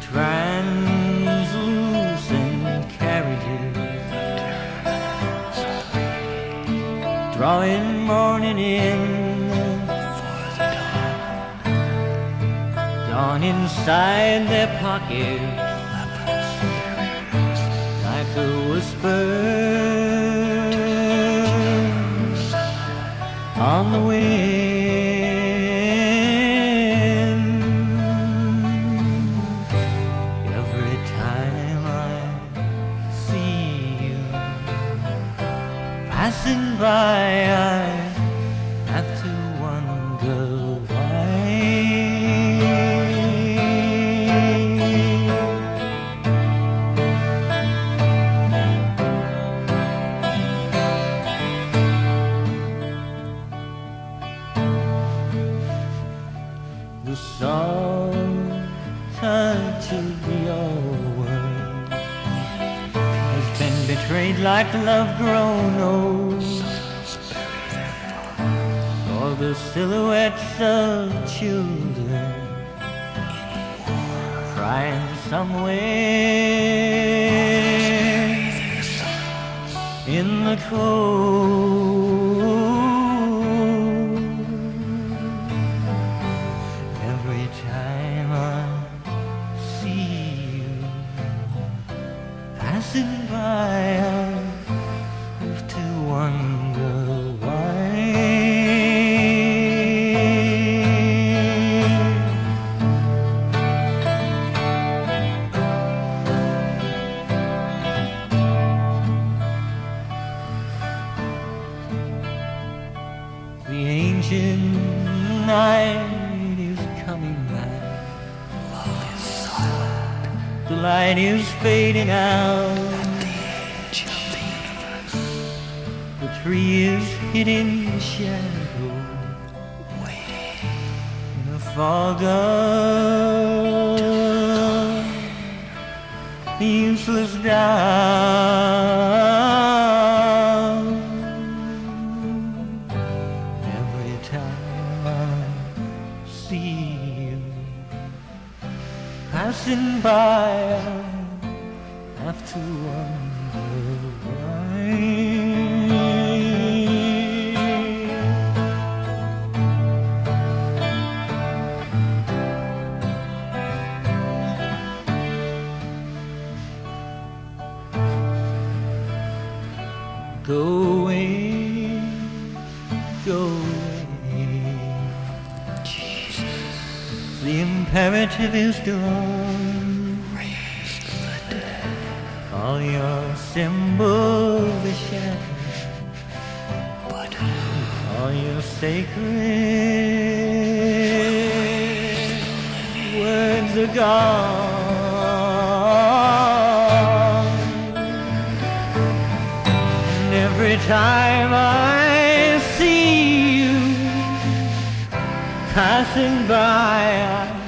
translucent carriages. Drawing morning in. Dawn inside their pockets. Like a whisper on the wind. Passing by, I have to wonder why. The song touch betrayed like love grown old. Or the silhouettes of children crying somewhere in the cold. Passing by, I have to wonder why. The ancient night light is fading out. The tree is hidden in shadow. In the fog of useless doubt. Every time I see passing by, I have to wonder why. Go away, imperative is done. All your symbols are shattered. But all your sacred words are gone. And every time I see you passing by, I